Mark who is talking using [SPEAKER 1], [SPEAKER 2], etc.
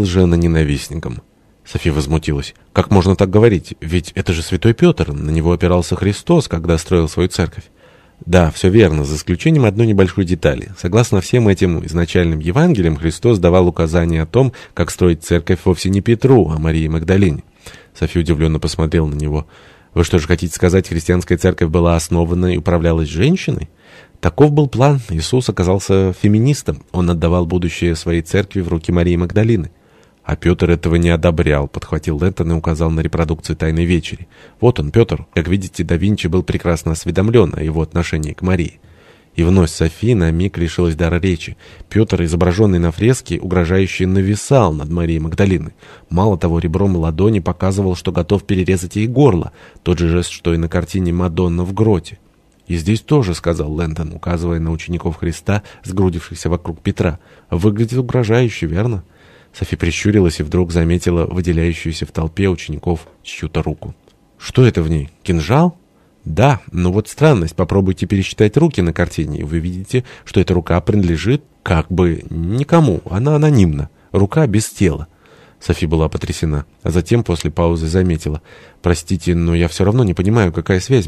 [SPEAKER 1] лженоненавистником. София возмутилась. «Как можно так говорить? Ведь это же святой Петр, на него опирался Христос, когда строил свою церковь». Да, все верно, за исключением одной небольшой детали. Согласно всем этим изначальным Евангелиям, Христос давал указания о том, как строить церковь вовсе не Петру, а Марии Магдалине. София удивленно посмотрела на него. «Вы что же хотите сказать, христианская церковь была основана и управлялась женщиной?» Таков был план. Иисус оказался феминистом. Он отдавал будущее своей церкви в руки Марии Магдалины. А Петр этого не одобрял, подхватил Лэнтон и указал на репродукцию «Тайной вечери». Вот он, Петр. Как видите, да Винчи был прекрасно осведомлен о его отношении к Марии. И вновь София на миг лишилась дара речи. Петр, изображенный на фреске, угрожающе нависал над Марией Магдалиной. Мало того, ребром ладони показывал, что готов перерезать ей горло. Тот же жест, что и на картине «Мадонна в гроте». «И здесь тоже», — сказал Лэндон, указывая на учеников Христа, сгрудившихся вокруг Петра. «Выглядит угрожающе, верно?» Софи прищурилась и вдруг заметила выделяющуюся в толпе учеников чью-то руку. «Что это в ней? Кинжал?» «Да, но вот странность. Попробуйте пересчитать руки на картине, и вы видите, что эта рука принадлежит как бы никому. Она анонимна. Рука без тела». Софи была потрясена, а затем после паузы заметила. «Простите, но я все равно не понимаю, какая связь